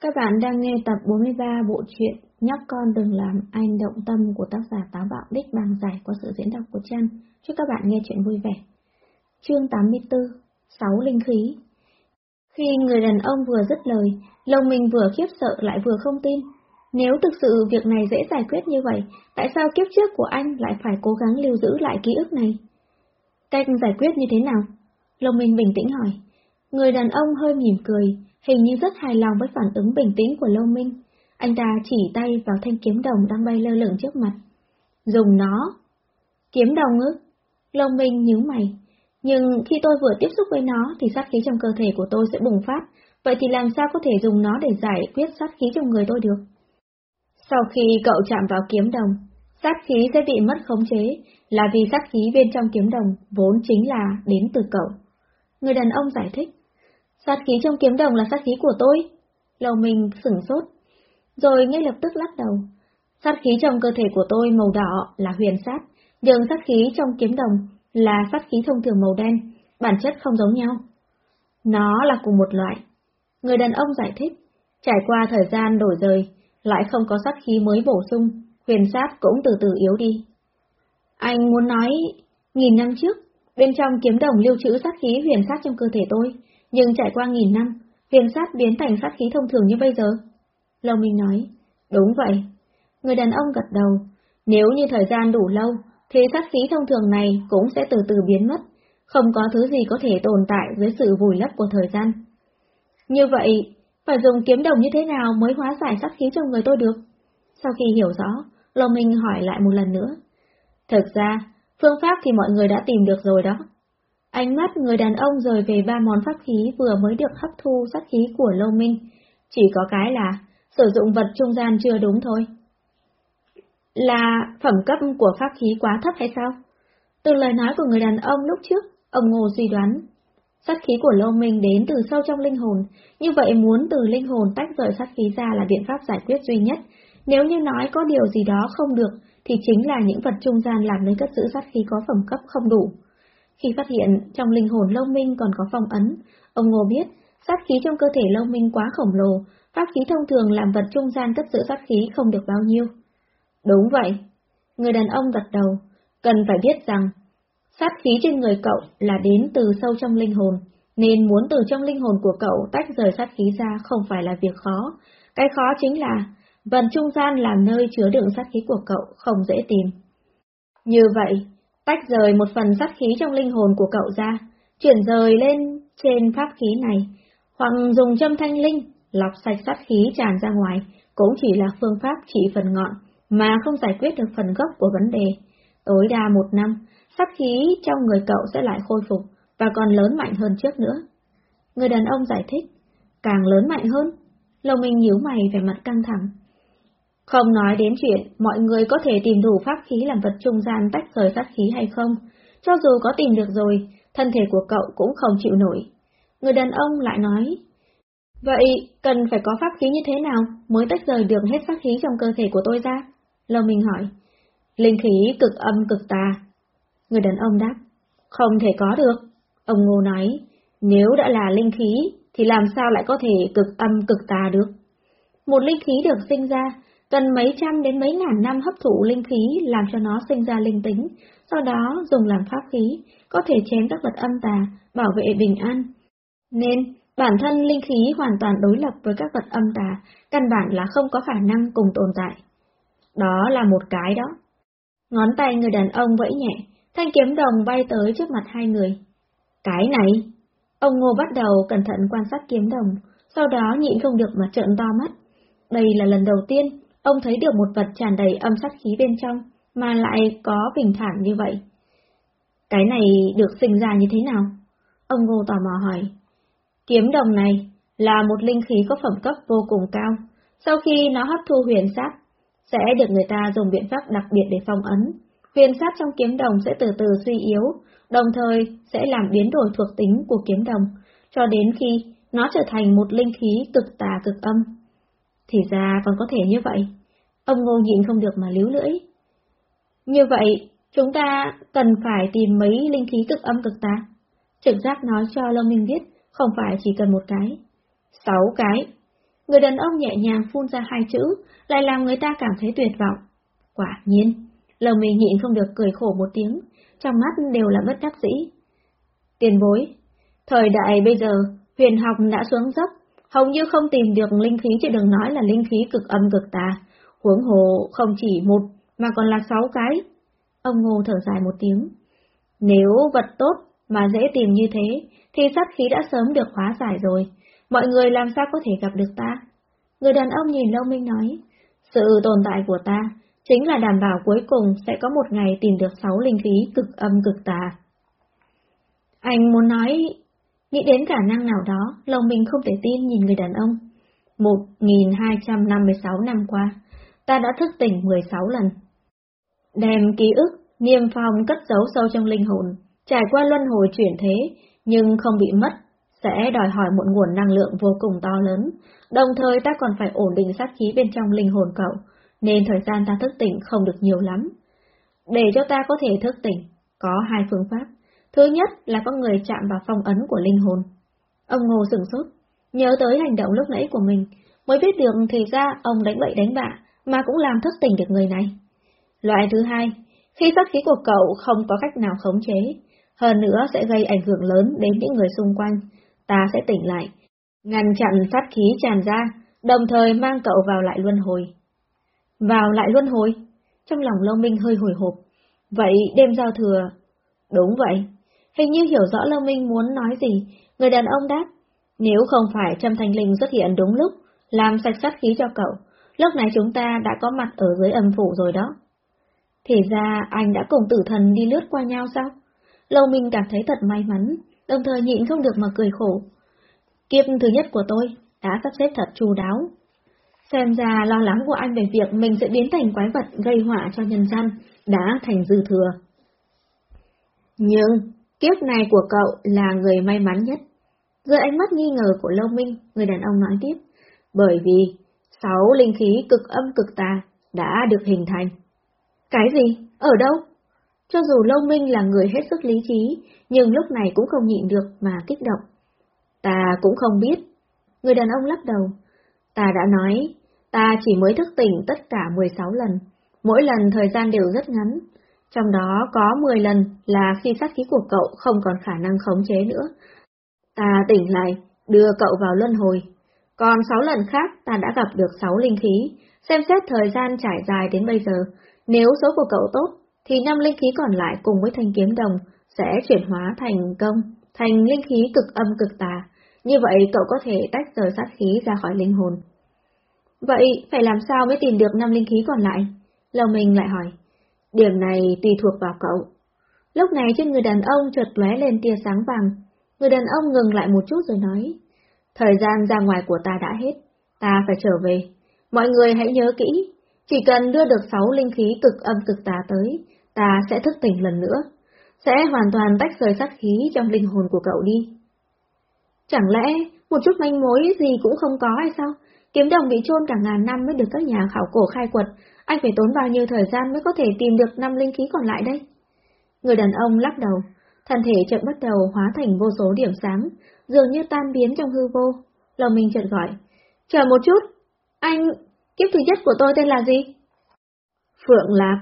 Các bạn đang nghe tập 43 bộ truyện Nhóc con đừng làm anh động tâm của tác giả Táo Bạo Đích bằng giải qua sự diễn đọc của Trân. Chúc các bạn nghe chuyện vui vẻ. Chương 84 Sáu Linh Khí Khi người đàn ông vừa dứt lời, lòng mình vừa khiếp sợ lại vừa không tin. Nếu thực sự việc này dễ giải quyết như vậy, tại sao kiếp trước của anh lại phải cố gắng lưu giữ lại ký ức này? Cách giải quyết như thế nào? Lòng mình bình tĩnh hỏi. Người đàn ông hơi mỉm cười, hình như rất hài lòng với phản ứng bình tĩnh của Lâu Minh. Anh ta chỉ tay vào thanh kiếm đồng đang bay lơ lửng trước mặt. Dùng nó. Kiếm đồng ư? Lâu Minh nhíu mày. Nhưng khi tôi vừa tiếp xúc với nó thì sát khí trong cơ thể của tôi sẽ bùng phát, vậy thì làm sao có thể dùng nó để giải quyết sát khí trong người tôi được? Sau khi cậu chạm vào kiếm đồng, sát khí sẽ bị mất khống chế, là vì sát khí bên trong kiếm đồng vốn chính là đến từ cậu. Người đàn ông giải thích. Sát khí trong kiếm đồng là sát khí của tôi. Lầu mình sửng sốt. Rồi ngay lập tức lắc đầu. Sát khí trong cơ thể của tôi màu đỏ là huyền sát, nhưng sát khí trong kiếm đồng là sát khí thông thường màu đen, bản chất không giống nhau. Nó là cùng một loại. Người đàn ông giải thích, trải qua thời gian đổi rời, lại không có sát khí mới bổ sung, huyền sát cũng từ từ yếu đi. Anh muốn nói, nghìn năm trước, bên trong kiếm đồng lưu trữ sát khí huyền sát trong cơ thể tôi, nhưng trải qua nghìn năm, huyền sát biến thành sát khí thông thường như bây giờ. Lâu Minh nói, đúng vậy. Người đàn ông gật đầu, nếu như thời gian đủ lâu, thì sát khí thông thường này cũng sẽ từ từ biến mất, không có thứ gì có thể tồn tại dưới sự vùi lấp của thời gian. Như vậy, phải dùng kiếm đồng như thế nào mới hóa giải sát khí trong người tôi được? Sau khi hiểu rõ, Lâu Minh hỏi lại một lần nữa. Thực ra, phương pháp thì mọi người đã tìm được rồi đó. Ánh mắt người đàn ông rời về ba món pháp khí vừa mới được hấp thu sát khí của Lâu Minh. Chỉ có cái là sử dụng vật trung gian chưa đúng thôi. Là phẩm cấp của pháp khí quá thấp hay sao? Từ lời nói của người đàn ông lúc trước, ông Ngô suy đoán. Sát khí của Lâu Minh đến từ sâu trong linh hồn, như vậy muốn từ linh hồn tách rời sát khí ra là biện pháp giải quyết duy nhất. Nếu như nói có điều gì đó không được, thì chính là những vật trung gian làm nơi cất giữ sát khí có phẩm cấp không đủ. Khi phát hiện trong linh hồn Lâu Minh còn có phong ấn, ông Ngô biết sát khí trong cơ thể Lâu Minh quá khổng lồ, pháp khí thông thường làm vật trung gian cất giữ sát khí không được bao nhiêu. Đúng vậy. Người đàn ông gật đầu, cần phải biết rằng, sát khí trên người cậu là đến từ sâu trong linh hồn, nên muốn từ trong linh hồn của cậu tách rời sát khí ra không phải là việc khó. Cái khó chính là, vật trung gian làm nơi chứa đựng sát khí của cậu không dễ tìm. Như vậy, tách rời một phần sát khí trong linh hồn của cậu ra, chuyển rời lên trên pháp khí này, hoặc dùng châm thanh linh, lọc sạch sát khí tràn ra ngoài, cũng chỉ là phương pháp trị phần ngọn, mà không giải quyết được phần gốc của vấn đề. Tối đa một năm, sát khí trong người cậu sẽ lại khôi phục, và còn lớn mạnh hơn trước nữa. Người đàn ông giải thích, càng lớn mạnh hơn. lòng mình nhíu mày về mặt căng thẳng. Không nói đến chuyện mọi người có thể tìm đủ pháp khí làm vật trung gian tách rời sát khí hay không, cho dù có tìm được rồi, thân thể của cậu cũng không chịu nổi. Người đàn ông lại nói, Vậy cần phải có pháp khí như thế nào mới tách rời được hết pháp khí trong cơ thể của tôi ra? Lâu Minh hỏi, Linh khí cực âm cực tà. Người đàn ông đáp, không thể có được. Ông Ngô nói, nếu đã là linh khí, thì làm sao lại có thể cực âm cực tà được? Một linh khí được sinh ra, cần mấy trăm đến mấy ngàn năm hấp thụ linh khí làm cho nó sinh ra linh tính, sau đó dùng làm pháp khí, có thể chém các vật âm tà, bảo vệ bình an. Nên, bản thân linh khí hoàn toàn đối lập với các vật âm tà, căn bản là không có khả năng cùng tồn tại. Đó là một cái đó. Ngón tay người đàn ông vẫy nhẹ, thanh kiếm đồng bay tới trước mặt hai người. Cái này! Ông Ngô bắt đầu cẩn thận quan sát kiếm đồng, sau đó nhịn không được mà trợn to mắt. Đây là lần đầu tiên ông thấy được một vật tràn đầy âm sát khí bên trong, mà lại có bình thản như vậy. Cái này được sinh ra như thế nào? Ông Ngô tò mò hỏi. Kiếm đồng này là một linh khí có phẩm cấp vô cùng cao. Sau khi nó hấp thu huyền sát, sẽ được người ta dùng biện pháp đặc biệt để phong ấn. Huyền sát trong kiếm đồng sẽ từ từ suy yếu, đồng thời sẽ làm biến đổi thuộc tính của kiếm đồng, cho đến khi nó trở thành một linh khí cực tà cực âm. Thì ra còn có thể như vậy. Ông Ngô nhịn không được mà líu lưỡi. Như vậy, chúng ta cần phải tìm mấy linh khí cực âm cực tà. Trực giác nói cho Lâm Minh biết, không phải chỉ cần một cái. Sáu cái. Người đàn ông nhẹ nhàng phun ra hai chữ, lại làm người ta cảm thấy tuyệt vọng. Quả nhiên, lâm minh nhịn không được cười khổ một tiếng, trong mắt đều là bất đắc dĩ. Tiền bối, thời đại bây giờ, huyền học đã xuống dốc, hầu như không tìm được linh khí chứ đừng nói là linh khí cực âm cực tà, huống hồ không chỉ một mà còn là sáu cái. Ông Ngô thở dài một tiếng. Nếu vật tốt mà dễ tìm như thế, thì sát khí đã sớm được hóa giải rồi, mọi người làm sao có thể gặp được ta? Người đàn ông nhìn Lâu Minh nói, sự tồn tại của ta chính là đảm bảo cuối cùng sẽ có một ngày tìm được sáu linh khí cực âm cực tà. Anh muốn nói, nghĩ đến khả năng nào đó, lòng mình không thể tin nhìn người đàn ông. 1256 năm qua, ta đã thức tỉnh 16 lần. Đem ký ức, niềm phong cất giấu sâu trong linh hồn, trải qua luân hồi chuyển thế, nhưng không bị mất, sẽ đòi hỏi một nguồn năng lượng vô cùng to lớn, đồng thời ta còn phải ổn định sát khí bên trong linh hồn cậu, nên thời gian ta thức tỉnh không được nhiều lắm. Để cho ta có thể thức tỉnh, có hai phương pháp. Thứ nhất là có người chạm vào phong ấn của linh hồn. Ông Ngô sửng sốt, nhớ tới hành động lúc nãy của mình, mới biết được thì ra ông đánh bậy đánh bạ, mà cũng làm thức tỉnh được người này. Loại thứ hai, khi sát khí của cậu không có cách nào khống chế, hơn nữa sẽ gây ảnh hưởng lớn đến những người xung quanh, ta sẽ tỉnh lại, ngăn chặn sát khí tràn ra, đồng thời mang cậu vào lại luân hồi. Vào lại luân hồi? Trong lòng Lâu Minh hơi hồi hộp. Vậy đêm giao thừa... Đúng vậy. Hình như hiểu rõ Lâu Minh muốn nói gì, người đàn ông đáp. Nếu không phải Trâm Thanh Linh xuất hiện đúng lúc, làm sạch sát khí cho cậu, lúc này chúng ta đã có mặt ở dưới âm phủ rồi đó. Thì ra anh đã cùng tử thần đi lướt qua nhau sao? Lâu Minh cảm thấy thật may mắn, đồng thời nhịn không được mà cười khổ. Kiếp thứ nhất của tôi đã sắp xếp thật chu đáo. Xem ra lo lắng của anh về việc mình sẽ biến thành quái vật gây họa cho nhân dân đã thành dư thừa. Nhưng, kiếp này của cậu là người may mắn nhất. Dưới ánh mắt nghi ngờ của Lâu Minh, người đàn ông nói tiếp, bởi vì sáu linh khí cực âm cực tà đã được hình thành. Cái gì? Ở đâu? Cho dù Lâu Minh là người hết sức lý trí, nhưng lúc này cũng không nhịn được mà kích động. Ta cũng không biết. Người đàn ông lắc đầu. Ta đã nói, ta chỉ mới thức tỉnh tất cả 16 lần, mỗi lần thời gian đều rất ngắn. Trong đó có 10 lần là khi sát khí của cậu không còn khả năng khống chế nữa. Ta tỉnh lại, đưa cậu vào luân hồi. Còn 6 lần khác ta đã gặp được 6 linh khí, xem xét thời gian trải dài đến bây giờ. Nếu số của cậu tốt, thì năm linh khí còn lại cùng với thanh kiếm đồng sẽ chuyển hóa thành công, thành linh khí cực âm cực tà. Như vậy cậu có thể tách rời sát khí ra khỏi linh hồn. Vậy phải làm sao mới tìm được năm linh khí còn lại? Lầu mình lại hỏi. Điểm này tùy thuộc vào cậu. Lúc này trên người đàn ông chợt lóe lên tia sáng vàng. Người đàn ông ngừng lại một chút rồi nói. Thời gian ra ngoài của ta đã hết, ta phải trở về. Mọi người hãy nhớ kỹ, chỉ cần đưa được sáu linh khí cực âm cực tà tới, ta sẽ thức tỉnh lần nữa, sẽ hoàn toàn tách rời sát khí trong linh hồn của cậu đi. Chẳng lẽ một chút manh mối gì cũng không có hay sao? Kiếm đồng bị chôn cả ngàn năm mới được các nhà khảo cổ khai quật, anh phải tốn bao nhiêu thời gian mới có thể tìm được năm linh khí còn lại đây? Người đàn ông lắc đầu, thân thể chợt bắt đầu hóa thành vô số điểm sáng, dường như tan biến trong hư vô. Lòng mình chợt gọi, chờ một chút, anh, kiếp thứ nhất của tôi tên là gì? Phượng Lạc.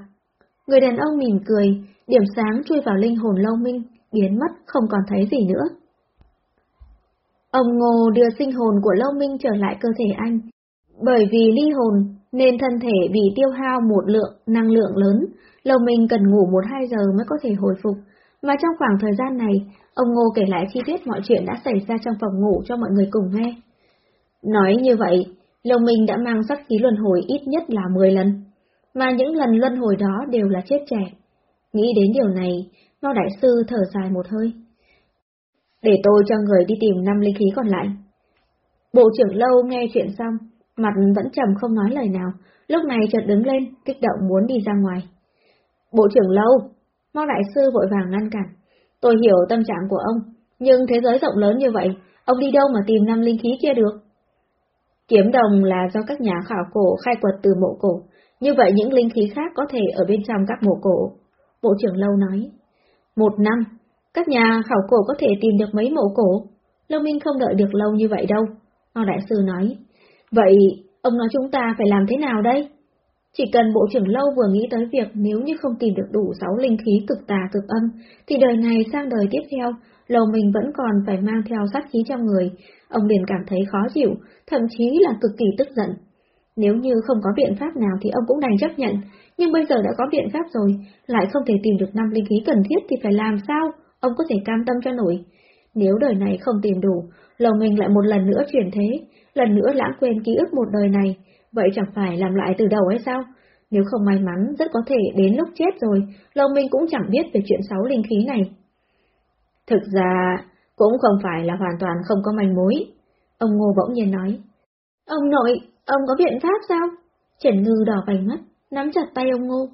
Người đàn ông mỉm cười, điểm sáng chui vào linh hồn Lâu Minh, biến mất không còn thấy gì nữa. Ông Ngô đưa sinh hồn của Lâu Minh trở lại cơ thể anh. Bởi vì ly hồn nên thân thể bị tiêu hao một lượng năng lượng lớn, Lâu Minh cần ngủ một hai giờ mới có thể hồi phục. Mà trong khoảng thời gian này, ông Ngô kể lại chi tiết mọi chuyện đã xảy ra trong phòng ngủ cho mọi người cùng nghe. Nói như vậy, Lâu Minh đã mang sắc khí luân hồi ít nhất là 10 lần mà những lần luân hồi đó đều là chết trẻ. Nghĩ đến điều này, Ngao Đại Sư thở dài một hơi. Để tôi cho người đi tìm năm linh khí còn lại. Bộ trưởng lâu nghe chuyện xong, mặt vẫn trầm không nói lời nào, lúc này chợt đứng lên, kích động muốn đi ra ngoài. Bộ trưởng lâu, Ngao Đại Sư vội vàng ngăn cản. Tôi hiểu tâm trạng của ông, nhưng thế giới rộng lớn như vậy, ông đi đâu mà tìm năm linh khí kia được? Kiếm đồng là do các nhà khảo cổ khai quật từ mộ cổ, như vậy những linh khí khác có thể ở bên trong các mộ cổ. Bộ trưởng Lâu nói. Một năm, các nhà khảo cổ có thể tìm được mấy mộ cổ. Lâu Minh không đợi được lâu như vậy đâu. Ngao Đại Sư nói. Vậy, ông nói chúng ta phải làm thế nào đây? Chỉ cần bộ trưởng lâu vừa nghĩ tới việc nếu như không tìm được đủ sáu linh khí cực tà cực âm, thì đời này sang đời tiếp theo, lâu mình vẫn còn phải mang theo sát khí trong người. Ông liền cảm thấy khó chịu, thậm chí là cực kỳ tức giận. Nếu như không có biện pháp nào thì ông cũng đành chấp nhận, nhưng bây giờ đã có biện pháp rồi, lại không thể tìm được năm linh khí cần thiết thì phải làm sao? Ông có thể cam tâm cho nổi. Nếu đời này không tìm đủ, lầu mình lại một lần nữa chuyển thế, lần nữa lãng quên ký ức một đời này, vậy chẳng phải làm lại từ đầu hay sao? Nếu không may mắn, rất có thể đến lúc chết rồi, lầu mình cũng chẳng biết về chuyện sáu linh khí này. Thực ra, cũng không phải là hoàn toàn không có manh mối. Ông Ngô bỗng nhiên nói. Ông nội, ông có biện pháp sao? Trần Ngư đỏ vành mắt, nắm chặt tay ông Ngô.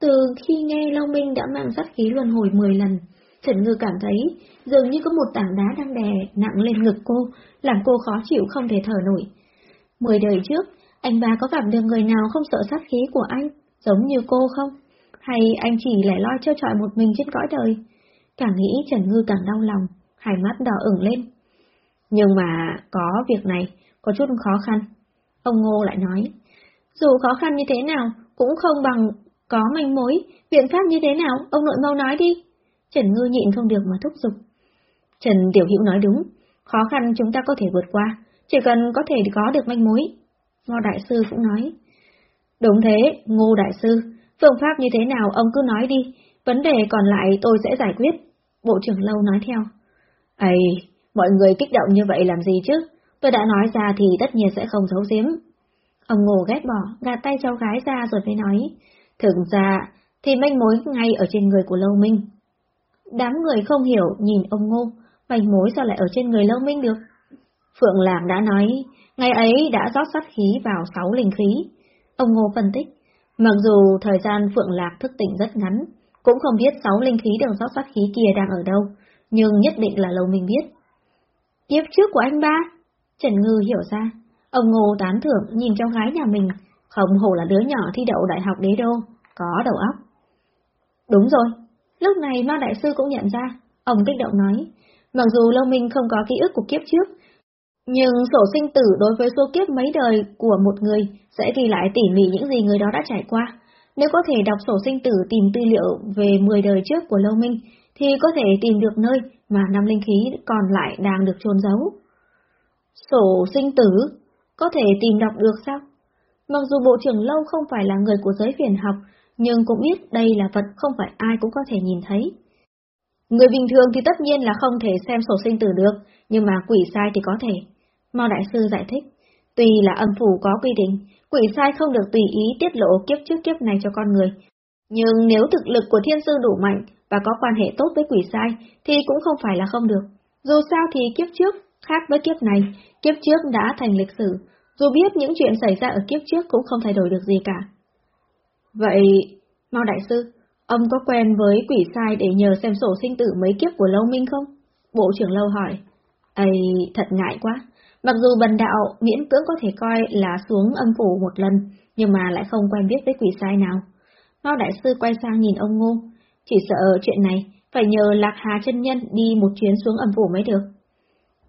Từ khi nghe long Minh đã mang sát khí luân hồi 10 lần, Trần Ngư cảm thấy dường như có một tảng đá đang đè nặng lên ngực cô, làm cô khó chịu không thể thở nổi. Mười đời trước, anh ba có gặp được người nào không sợ sát khí của anh, giống như cô không? Hay anh chỉ lẻ loi chơi trọi một mình trên cõi đời? Càng nghĩ Trần Ngư càng đau lòng, hai mắt đỏ ửng lên. Nhưng mà có việc này, có chút khó khăn. Ông Ngô lại nói, dù khó khăn như thế nào, cũng không bằng có manh mối, biện pháp như thế nào, ông nội mau nói đi. Trần Ngư nhịn không được mà thúc giục. Trần Tiểu Hữu nói đúng, khó khăn chúng ta có thể vượt qua, chỉ cần có thể có được manh mối. Ngô Đại Sư cũng nói. Đúng thế, Ngô Đại Sư, phương pháp như thế nào ông cứ nói đi, vấn đề còn lại tôi sẽ giải quyết. Bộ trưởng Lâu nói theo. Ây, mọi người kích động như vậy làm gì chứ? Tôi đã nói ra thì tất nhiên sẽ không giấu giếm. Ông Ngô ghét bỏ, gạt tay cháu gái ra rồi mới nói. Thực ra, thì manh mối ngay ở trên người của Lâu Minh. Đám người không hiểu nhìn ông Ngô, manh mối sao lại ở trên người Lâu Minh được? Phượng Lạc đã nói, ngày ấy đã rót sát khí vào sáu linh khí. Ông Ngô phân tích, mặc dù thời gian Phượng Lạc thức tỉnh rất ngắn, cũng không biết sáu linh khí đường rót sát khí kia đang ở đâu, nhưng nhất định là Lâu Minh biết. Tiếp trước của anh ba, Trần Ngư hiểu ra, ông Ngô tán thưởng nhìn cháu gái nhà mình, không hổ là đứa nhỏ thi đậu đại học đế đô, có đầu óc. Đúng rồi, lúc này Ma Đại Sư cũng nhận ra, ông kích động nói, mặc dù Lâu Minh không có ký ức của kiếp trước, nhưng sổ sinh tử đối với số kiếp mấy đời của một người sẽ ghi lại tỉ mỉ những gì người đó đã trải qua. Nếu có thể đọc sổ sinh tử tìm tư liệu về 10 đời trước của Lâu Minh, thì có thể tìm được nơi mà năm linh khí còn lại đang được chôn giấu. Sổ sinh tử, có thể tìm đọc được sao? Mặc dù Bộ trưởng Lâu không phải là người của giới phiền học, nhưng cũng biết đây là vật không phải ai cũng có thể nhìn thấy. Người bình thường thì tất nhiên là không thể xem sổ sinh tử được, nhưng mà quỷ sai thì có thể. Mao Đại Sư giải thích, tuy là âm phủ có quy định, quỷ sai không được tùy ý tiết lộ kiếp trước kiếp này cho con người. Nhưng nếu thực lực của thiên sư đủ mạnh và có quan hệ tốt với quỷ sai, thì cũng không phải là không được. Dù sao thì kiếp trước khác với kiếp này, kiếp trước đã thành lịch sử, dù biết những chuyện xảy ra ở kiếp trước cũng không thay đổi được gì cả. Vậy, Mao Đại Sư, ông có quen với quỷ sai để nhờ xem sổ sinh tử mấy kiếp của Lâu Minh không? Bộ trưởng Lâu hỏi. Ây, thật ngại quá. Mặc dù bần đạo miễn cưỡng có thể coi là xuống âm phủ một lần, nhưng mà lại không quen biết với quỷ sai nào. Mao Đại Sư quay sang nhìn ông Ngô, chỉ sợ chuyện này phải nhờ Lạc Hà chân Nhân đi một chuyến xuống âm phủ mới được.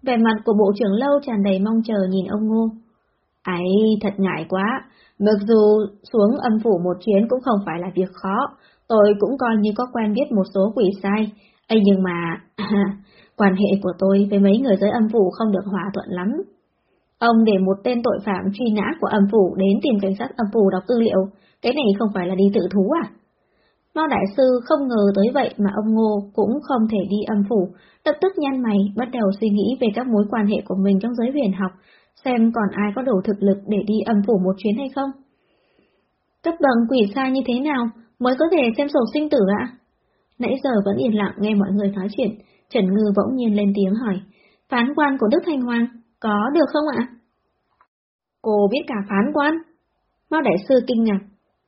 Vẻ mặt của bộ trưởng lâu tràn đầy mong chờ nhìn ông Ngô. Ấy, thật ngại quá, mặc dù xuống âm phủ một chuyến cũng không phải là việc khó, tôi cũng coi như có quen biết một số quỷ sai, ấy nhưng mà, quan hệ của tôi với mấy người giới âm phủ không được hòa thuận lắm. Ông để một tên tội phạm truy nã của âm phủ đến tìm cảnh sát âm phủ đọc tư liệu, cái này không phải là đi tự thú à? Mao Đại Sư không ngờ tới vậy mà ông Ngô cũng không thể đi âm phủ, lập tức nhăn mày bắt đầu suy nghĩ về các mối quan hệ của mình trong giới huyền học, xem còn ai có đủ thực lực để đi âm phủ một chuyến hay không. Cấp bậc quỷ sai như thế nào mới có thể xem sổ sinh tử ạ? Nãy giờ vẫn yên lặng nghe mọi người nói chuyện, Trần Ngư bỗng nhiên lên tiếng hỏi, phán quan của Đức Thanh Hoàng, có được không ạ? Cô biết cả phán quan? Mao Đại Sư kinh ngạc.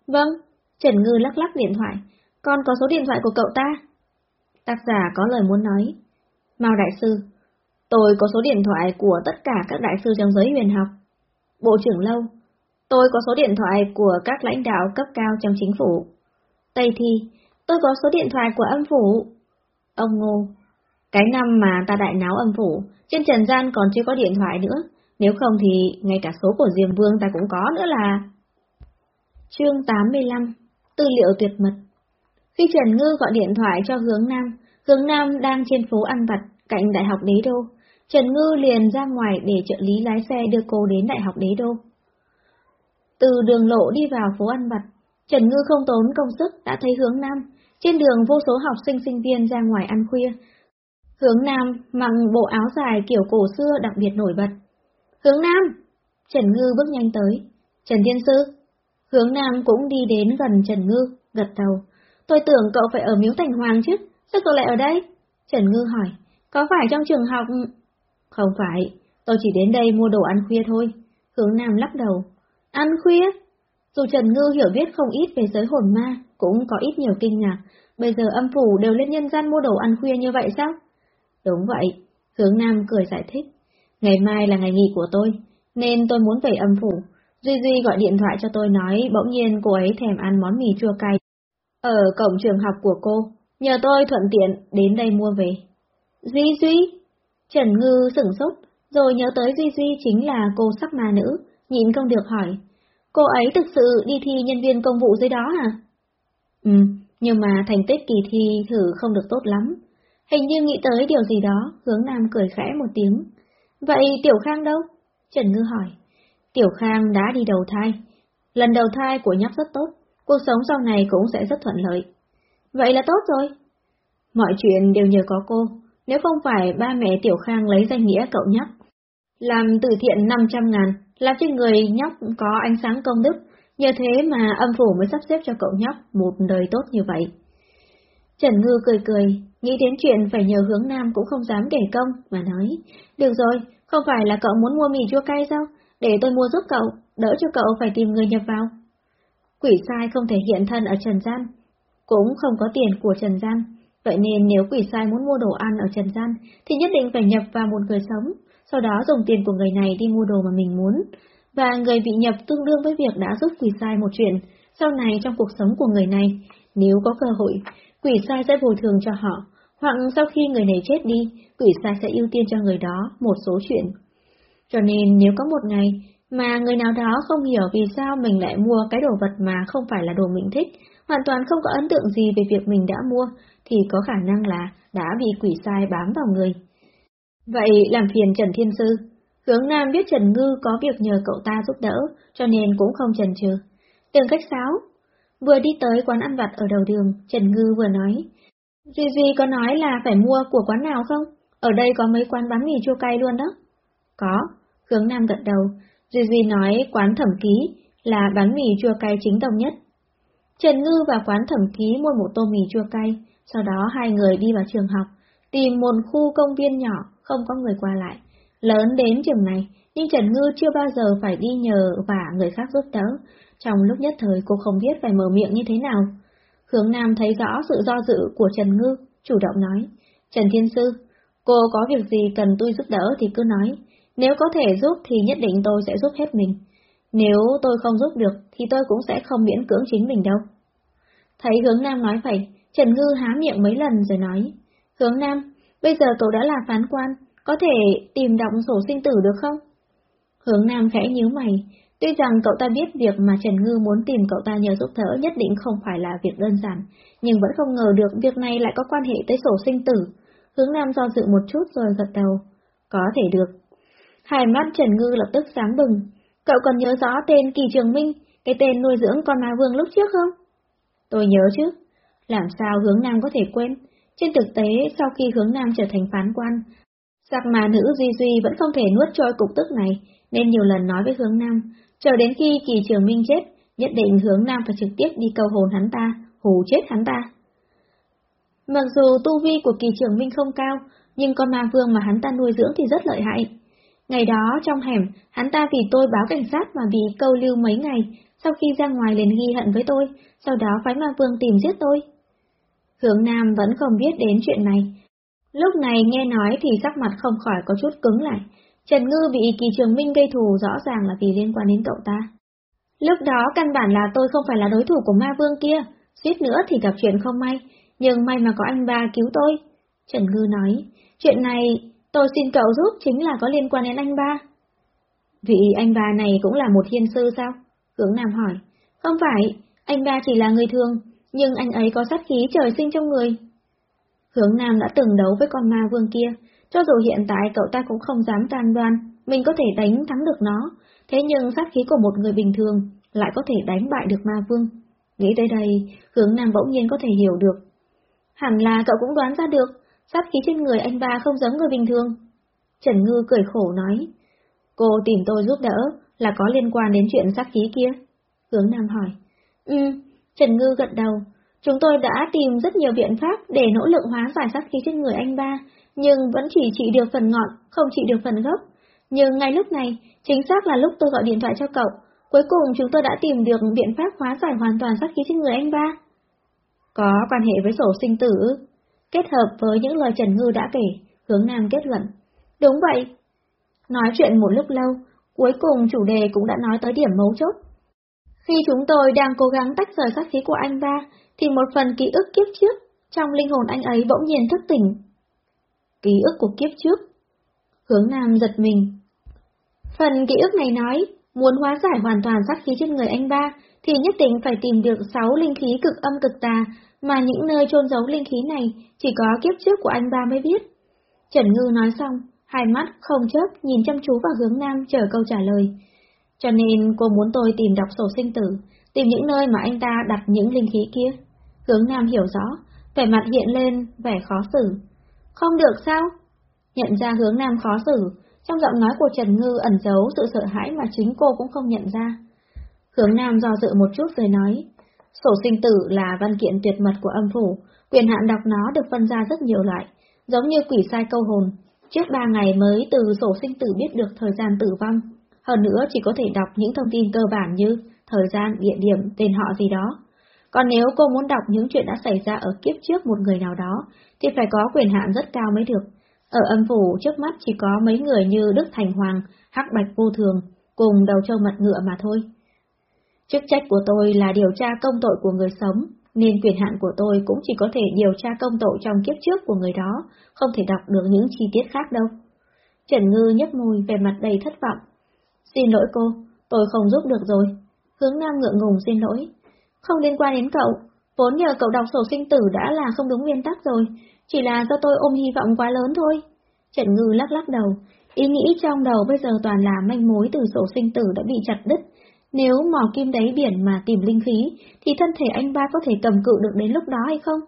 Vâng, Trần Ngư lắc lắc điện thoại, con có số điện thoại của cậu ta. Tác giả có lời muốn nói. Mao Đại Sư, tôi có số điện thoại của tất cả các đại sư trong giới huyền học. Bộ trưởng Lâu, tôi có số điện thoại của các lãnh đạo cấp cao trong chính phủ. Tây Thi, tôi có số điện thoại của âm phủ. Ông Ngô, cái năm mà ta đại náo âm phủ, trên trần gian còn chưa có điện thoại nữa, Nếu không thì ngay cả số của Diêm Vương ta cũng có nữa là... Chương 85 Tư liệu tuyệt mật Khi Trần Ngư gọi điện thoại cho hướng Nam, hướng Nam đang trên phố ăn vặt cạnh Đại học Đế Đô. Trần Ngư liền ra ngoài để trợ lý lái xe đưa cô đến Đại học Đế Đô. Từ đường lộ đi vào phố ăn vặt, Trần Ngư không tốn công sức đã thấy hướng Nam. Trên đường vô số học sinh sinh viên ra ngoài ăn khuya. Hướng Nam mặc bộ áo dài kiểu cổ xưa đặc biệt nổi bật. Hướng Nam! Trần Ngư bước nhanh tới. Trần Thiên Sư! Hướng Nam cũng đi đến gần Trần Ngư, gật đầu. Tôi tưởng cậu phải ở Miếu Thành Hoàng chứ, sao cậu lại ở đây? Trần Ngư hỏi, có phải trong trường học... Không phải, tôi chỉ đến đây mua đồ ăn khuya thôi. Hướng Nam lắc đầu. Ăn khuya? Dù Trần Ngư hiểu biết không ít về giới hồn ma, cũng có ít nhiều kinh ngạc. Bây giờ âm phủ đều lên nhân gian mua đồ ăn khuya như vậy sao? Đúng vậy, hướng Nam cười giải thích. Ngày mai là ngày nghỉ của tôi, nên tôi muốn về âm phủ. Duy Duy gọi điện thoại cho tôi nói bỗng nhiên cô ấy thèm ăn món mì chua cay. Ở cổng trường học của cô, nhờ tôi thuận tiện đến đây mua về. Duy Duy? Trần Ngư sửng sốt, rồi nhớ tới Duy Duy chính là cô sắc ma nữ, nhịn không được hỏi. Cô ấy thực sự đi thi nhân viên công vụ dưới đó à? Ừ, nhưng mà thành tích kỳ thi thử không được tốt lắm. Hình như nghĩ tới điều gì đó, hướng Nam cười khẽ một tiếng. Vậy Tiểu Khang đâu? Trần Ngư hỏi. Tiểu Khang đã đi đầu thai. Lần đầu thai của nhóc rất tốt, cuộc sống sau này cũng sẽ rất thuận lợi. Vậy là tốt rồi. Mọi chuyện đều nhờ có cô, nếu không phải ba mẹ Tiểu Khang lấy danh nghĩa cậu nhóc. Làm từ thiện 500 ngàn, làm cho người nhóc có ánh sáng công đức, nhờ thế mà âm phủ mới sắp xếp cho cậu nhóc một đời tốt như vậy. Trần Ngư cười cười, nghĩ đến chuyện phải nhờ hướng nam cũng không dám kể công, mà nói, được rồi, không phải là cậu muốn mua mì chua cay sao, để tôi mua giúp cậu, đỡ cho cậu phải tìm người nhập vào. Quỷ sai không thể hiện thân ở Trần Gian, cũng không có tiền của Trần Gian, vậy nên nếu quỷ sai muốn mua đồ ăn ở Trần Gian, thì nhất định phải nhập vào một người sống, sau đó dùng tiền của người này đi mua đồ mà mình muốn, và người bị nhập tương đương với việc đã giúp quỷ sai một chuyện, sau này trong cuộc sống của người này, nếu có cơ hội, quỷ sai sẽ bồi thường cho họ, hoặc sau khi người này chết đi, quỷ sai sẽ ưu tiên cho người đó một số chuyện. Cho nên nếu có một ngày mà người nào đó không hiểu vì sao mình lại mua cái đồ vật mà không phải là đồ mình thích, hoàn toàn không có ấn tượng gì về việc mình đã mua, thì có khả năng là đã bị quỷ sai bám vào người. Vậy làm phiền Trần Thiên Sư. Hướng Nam biết Trần Ngư có việc nhờ cậu ta giúp đỡ, cho nên cũng không chần chừ. Từng cách sáo. Vừa đi tới quán ăn vặt ở đầu đường, Trần Ngư vừa nói. Duy Duy có nói là phải mua của quán nào không? Ở đây có mấy quán bán mì chua cay luôn đó. Có, hướng Nam gật đầu. Duy Duy nói quán thẩm ký là bán mì chua cay chính đồng nhất. Trần Ngư vào quán thẩm ký mua một tô mì chua cay, sau đó hai người đi vào trường học, tìm một khu công viên nhỏ, không có người qua lại. Lớn đến trường này, nhưng Trần Ngư chưa bao giờ phải đi nhờ và người khác giúp đỡ. Trong lúc nhất thời cô không biết phải mở miệng như thế nào. Hướng Nam thấy rõ sự do dự của Trần Ngư, chủ động nói. Trần Thiên Sư, cô có việc gì cần tôi giúp đỡ thì cứ nói. Nếu có thể giúp thì nhất định tôi sẽ giúp hết mình. Nếu tôi không giúp được thì tôi cũng sẽ không miễn cưỡng chính mình đâu. Thấy hướng Nam nói vậy, Trần Ngư há miệng mấy lần rồi nói. Hướng Nam, bây giờ cậu đã là phán quan, có thể tìm đọc sổ sinh tử được không? Hướng Nam khẽ nhíu mày, tuy rằng cậu ta biết việc mà Trần Ngư muốn tìm cậu ta nhờ giúp thở nhất định không phải là việc đơn giản, nhưng vẫn không ngờ được việc này lại có quan hệ tới sổ sinh tử. Hướng Nam do dự một chút rồi gật đầu. Có thể được. Hai mắt Trần Ngư lập tức sáng bừng. Cậu còn nhớ rõ tên Kỳ Trường Minh, cái tên nuôi dưỡng con ma vương lúc trước không? Tôi nhớ chứ. Làm sao hướng Nam có thể quên? Trên thực tế, sau khi hướng Nam trở thành phán quan, Giặc mà nữ Duy Duy vẫn không thể nuốt trôi cục tức này, nên nhiều lần nói với hướng Nam, chờ đến khi kỳ trường minh chết, nhất định hướng Nam phải trực tiếp đi câu hồn hắn ta, hù chết hắn ta. Mặc dù tu vi của kỳ trường minh không cao, nhưng con ma vương mà hắn ta nuôi dưỡng thì rất lợi hại. Ngày đó trong hẻm, hắn ta vì tôi báo cảnh sát mà bị câu lưu mấy ngày, sau khi ra ngoài liền ghi hận với tôi, sau đó phái ma vương tìm giết tôi. Hướng Nam vẫn không biết đến chuyện này, Lúc này nghe nói thì sắc mặt không khỏi có chút cứng lại. Trần Ngư bị kỳ trường minh gây thù rõ ràng là vì liên quan đến cậu ta. Lúc đó căn bản là tôi không phải là đối thủ của ma vương kia, suýt nữa thì gặp chuyện không may, nhưng may mà có anh ba cứu tôi. Trần Ngư nói, chuyện này tôi xin cậu giúp chính là có liên quan đến anh ba. Vị anh ba này cũng là một thiên sư sao? Hướng Nam hỏi. Không phải, anh ba chỉ là người thường, nhưng anh ấy có sát khí trời sinh trong người. Hướng Nam đã từng đấu với con ma vương kia, cho dù hiện tại cậu ta cũng không dám can đoan mình có thể đánh thắng được nó, thế nhưng sát khí của một người bình thường lại có thể đánh bại được ma vương. Nghĩ tới đây, hướng Nam bỗng nhiên có thể hiểu được. Hẳn là cậu cũng đoán ra được, sát khí trên người anh ba không giống người bình thường. Trần Ngư cười khổ nói, cô tìm tôi giúp đỡ là có liên quan đến chuyện sát khí kia. Hướng Nam hỏi, Ừ, Trần Ngư gật đầu, chúng tôi đã tìm rất nhiều biện pháp để nỗ lực hóa giải sát khí trên người anh ba, nhưng vẫn chỉ trị được phần ngọn, không trị được phần gốc. Nhưng ngay lúc này, chính xác là lúc tôi gọi điện thoại cho cậu, cuối cùng chúng tôi đã tìm được biện pháp hóa giải hoàn toàn sát khí trên người anh ba. Có quan hệ với sổ sinh tử, kết hợp với những lời Trần Ngư đã kể, hướng Nam kết luận. Đúng vậy. Nói chuyện một lúc lâu, cuối cùng chủ đề cũng đã nói tới điểm mấu chốt. Khi chúng tôi đang cố gắng tách rời sát khí của anh ba, thì một phần ký ức kiếp trước trong linh hồn anh ấy bỗng nhiên thức tỉnh. Ký ức của kiếp trước. Hướng Nam giật mình. Phần ký ức này nói, muốn hóa giải hoàn toàn sát khí trên người anh ba, thì nhất định phải tìm được sáu linh khí cực âm cực tà, mà những nơi trôn giấu linh khí này chỉ có kiếp trước của anh ba mới biết. Trần Ngư nói xong, hai mắt không chớp nhìn chăm chú vào hướng Nam chờ câu trả lời. Cho nên cô muốn tôi tìm đọc sổ sinh tử, tìm những nơi mà anh ta đặt những linh khí kia. Hướng Nam hiểu rõ, vẻ mặt hiện lên vẻ khó xử. Không được sao? Nhận ra hướng Nam khó xử, trong giọng nói của Trần Ngư ẩn giấu sự sợ hãi mà chính cô cũng không nhận ra. Hướng Nam do dự một chút rồi nói, sổ sinh tử là văn kiện tuyệt mật của âm phủ, quyền hạn đọc nó được phân ra rất nhiều loại, giống như quỷ sai câu hồn, trước ba ngày mới từ sổ sinh tử biết được thời gian tử vong, hơn nữa chỉ có thể đọc những thông tin cơ bản như thời gian, địa điểm, tên họ gì đó. Còn nếu cô muốn đọc những chuyện đã xảy ra ở kiếp trước một người nào đó, thì phải có quyền hạn rất cao mới được. Ở âm phủ trước mắt chỉ có mấy người như Đức Thành Hoàng, Hắc Bạch Vô Thường, cùng đầu trâu mặt ngựa mà thôi. Chức trách của tôi là điều tra công tội của người sống, nên quyền hạn của tôi cũng chỉ có thể điều tra công tội trong kiếp trước của người đó, không thể đọc được những chi tiết khác đâu. Trần Ngư nhấp môi về mặt đầy thất vọng. Xin lỗi cô, tôi không giúp được rồi. Hướng Nam ngượng ngùng xin lỗi. Không liên quan đến cậu, vốn nhờ cậu đọc sổ sinh tử đã là không đúng nguyên tắc rồi, chỉ là do tôi ôm hy vọng quá lớn thôi. Trần Ngư lắc lắc đầu, ý nghĩ trong đầu bây giờ toàn là manh mối từ sổ sinh tử đã bị chặt đứt. Nếu mò kim đáy biển mà tìm linh khí, thì thân thể anh ba có thể cầm cự được đến lúc đó hay không?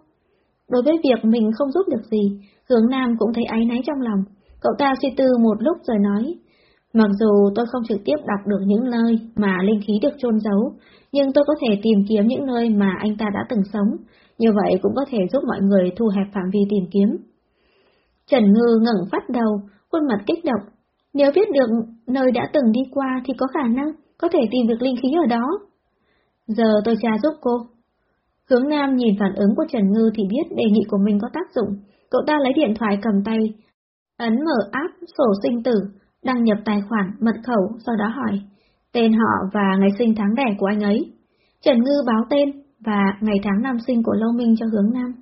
Đối với việc mình không giúp được gì, hướng Nam cũng thấy áy náy trong lòng. Cậu ta suy tư một lúc rồi nói, mặc dù tôi không trực tiếp đọc được những nơi mà linh khí được chôn giấu, nhưng tôi có thể tìm kiếm những nơi mà anh ta đã từng sống, như vậy cũng có thể giúp mọi người thu hẹp phạm vi tìm kiếm. Trần Ngư ngẩng phát đầu, khuôn mặt kích động. Nếu biết được nơi đã từng đi qua thì có khả năng có thể tìm được linh khí ở đó. Giờ tôi tra giúp cô. Hướng Nam nhìn phản ứng của Trần Ngư thì biết đề nghị của mình có tác dụng. Cậu ta lấy điện thoại cầm tay, ấn mở app sổ sinh tử, đăng nhập tài khoản, mật khẩu, sau đó hỏi tên họ và ngày sinh tháng đẻ của anh ấy. Trần Ngư báo tên và ngày tháng năm sinh của Lâu Minh cho hướng Nam.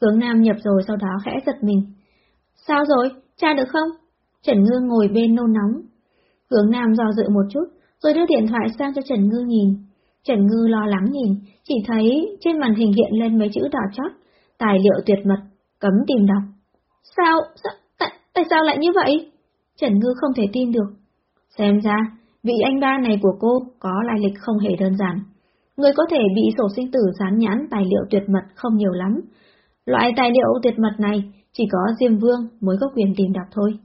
Hướng Nam nhập rồi sau đó khẽ giật mình. Sao rồi, tra được không? Trần Ngư ngồi bên nôn nóng. Hướng Nam do dự một chút, rồi đưa điện thoại sang cho Trần Ngư nhìn. Trần Ngư lo lắng nhìn, chỉ thấy trên màn hình hiện lên mấy chữ đỏ chót, tài liệu tuyệt mật, cấm tìm đọc. Sao, sao tại, tại sao lại như vậy? Trần Ngư không thể tin được. Xem ra, vị anh ba này của cô có lai lịch không hề đơn giản. Người có thể bị sổ sinh tử dán nhãn tài liệu tuyệt mật không nhiều lắm. Loại tài liệu tuyệt mật này chỉ có Diêm Vương mới có quyền tìm đọc thôi.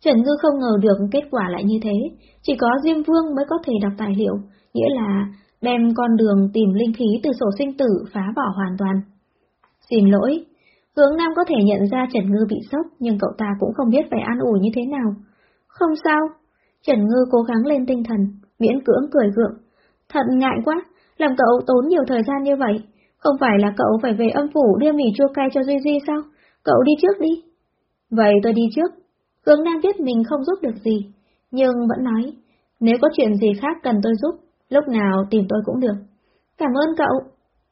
Trần Ngư không ngờ được kết quả lại như thế, chỉ có Diêm Vương mới có thể đọc tài liệu, nghĩa là đem con đường tìm linh khí từ sổ sinh tử phá bỏ hoàn toàn. Xin lỗi, hướng Nam có thể nhận ra Trần Ngư bị sốc, nhưng cậu ta cũng không biết phải an ủi như thế nào. Không sao, Trần Ngư cố gắng lên tinh thần, miễn cưỡng cười gượng. Thật ngại quá, làm cậu tốn nhiều thời gian như vậy. Không phải là cậu phải về âm phủ đưa mì chua cay cho Duy Duy sao? Cậu đi trước đi. Vậy tôi đi trước. Hướng Nam biết mình không giúp được gì, nhưng vẫn nói, nếu có chuyện gì khác cần tôi giúp, lúc nào tìm tôi cũng được. Cảm ơn cậu.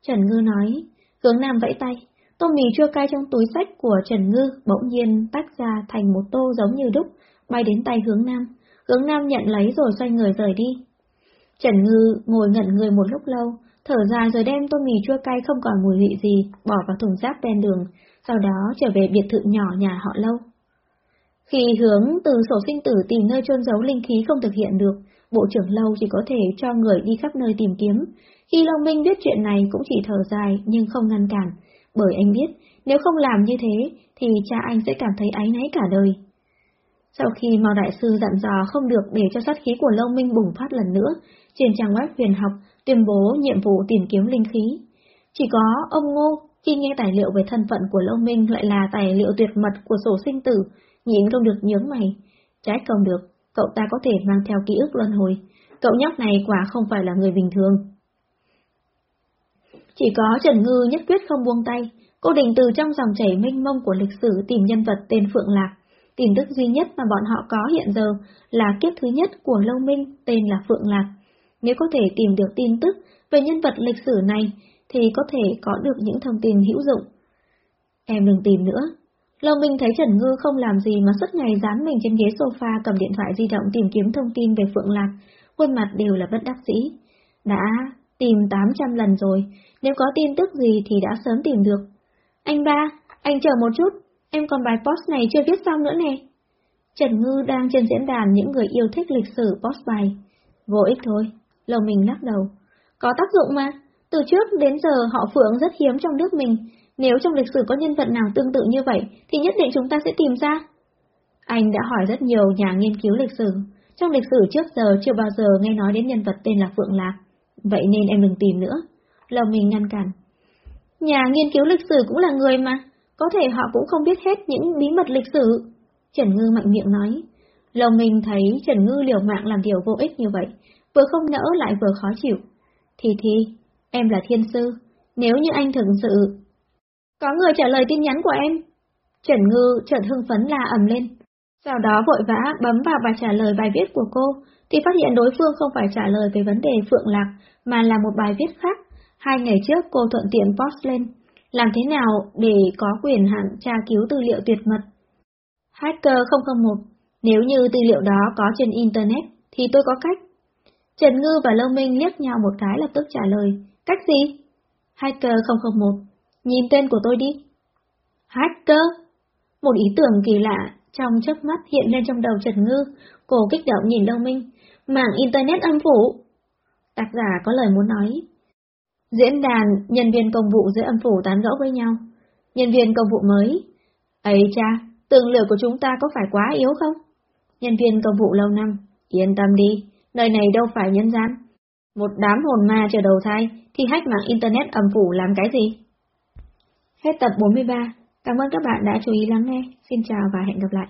Trần Ngư nói, hướng Nam vẫy tay, tô mì chua cay trong túi sách của Trần Ngư bỗng nhiên tách ra thành một tô giống như đúc, bay đến tay hướng Nam. hướng nam nhận lấy rồi xoay người rời đi. Trần Ngư ngồi ngẩn người một lúc lâu, thở dài rồi đem tô mì chua cay không còn mùi vị gì, bỏ vào thùng rác ven đường, sau đó trở về biệt thự nhỏ nhà họ lâu. Khi hướng từ sổ sinh tử tìm nơi chôn giấu linh khí không thực hiện được, bộ trưởng lâu chỉ có thể cho người đi khắp nơi tìm kiếm. Khi Long Minh biết chuyện này cũng chỉ thở dài nhưng không ngăn cản, bởi anh biết nếu không làm như thế thì cha anh sẽ cảm thấy áy náy cả đời. Sau khi Mao Đại Sư dặn dò không được để cho sát khí của Lâu Minh bùng phát lần nữa, trên trang web huyền học tuyên bố nhiệm vụ tìm kiếm linh khí. Chỉ có ông Ngô khi nghe tài liệu về thân phận của Lâu Minh lại là tài liệu tuyệt mật của sổ sinh tử, nhịn không được nhướng mày. Trái công được, cậu ta có thể mang theo ký ức luân hồi. Cậu nhóc này quả không phải là người bình thường. Chỉ có Trần Ngư nhất quyết không buông tay, cô định từ trong dòng chảy mênh mông của lịch sử tìm nhân vật tên Phượng Lạc. Tin tức duy nhất mà bọn họ có hiện giờ là kiếp thứ nhất của Lâu Minh tên là Phượng Lạc. Nếu có thể tìm được tin tức về nhân vật lịch sử này, thì có thể có được những thông tin hữu dụng. Em đừng tìm nữa. Lâu Minh thấy Trần Ngư không làm gì mà suốt ngày dán mình trên ghế sofa cầm điện thoại di động tìm kiếm thông tin về Phượng Lạc, khuôn mặt đều là bất đắc dĩ. Đã tìm 800 lần rồi, nếu có tin tức gì thì đã sớm tìm được. Anh ba, anh chờ một chút, em còn bài post này chưa viết xong nữa nè. Trần Ngư đang trên diễn đàn những người yêu thích lịch sử post bài. Vô ích thôi, lầu mình lắc đầu. Có tác dụng mà, từ trước đến giờ họ Phượng rất hiếm trong nước mình, nếu trong lịch sử có nhân vật nào tương tự như vậy, thì nhất định chúng ta sẽ tìm ra. Anh đã hỏi rất nhiều nhà nghiên cứu lịch sử. Trong lịch sử trước giờ chưa bao giờ nghe nói đến nhân vật tên là Phượng Lạc. Vậy nên em đừng tìm nữa. Lầu mình ngăn cản. Nhà nghiên cứu lịch sử cũng là người mà. Có thể họ cũng không biết hết những bí mật lịch sử. Trần Ngư mạnh miệng nói. Lầu mình thấy Trần Ngư liều mạng làm điều vô ích như vậy. Vừa không nỡ lại vừa khó chịu. Thì thì, em là thiên sư. Nếu như anh thực sự có người trả lời tin nhắn của em. Trần Ngư chợt hưng phấn la ầm lên. Sau đó vội vã bấm vào bài trả lời bài viết của cô, thì phát hiện đối phương không phải trả lời về vấn đề Phượng Lạc, mà là một bài viết khác. Hai ngày trước cô thuận tiện post lên. Làm thế nào để có quyền hạn tra cứu tư liệu tuyệt mật? Hacker 001 Nếu như tư liệu đó có trên Internet, thì tôi có cách. Trần Ngư và Lâu Minh liếc nhau một cái lập tức trả lời. Cách gì? Hacker 001 Nhìn tên của tôi đi. Hacker! Một ý tưởng kỳ lạ trong chớp mắt hiện lên trong đầu Trần Ngư, cô kích động nhìn Đông Minh. Mạng Internet âm phủ! Tác giả có lời muốn nói. Diễn đàn, nhân viên công vụ giữa âm phủ tán gẫu với nhau. Nhân viên công vụ mới. ấy cha, tường lửa của chúng ta có phải quá yếu không? Nhân viên công vụ lâu năm, yên tâm đi, nơi này đâu phải nhân gian. Một đám hồn ma chờ đầu thai, thì hách mạng Internet âm phủ làm cái gì? Hết tập 43. Cảm ơn các bạn đã chú ý lắng nghe. Xin chào và hẹn gặp lại.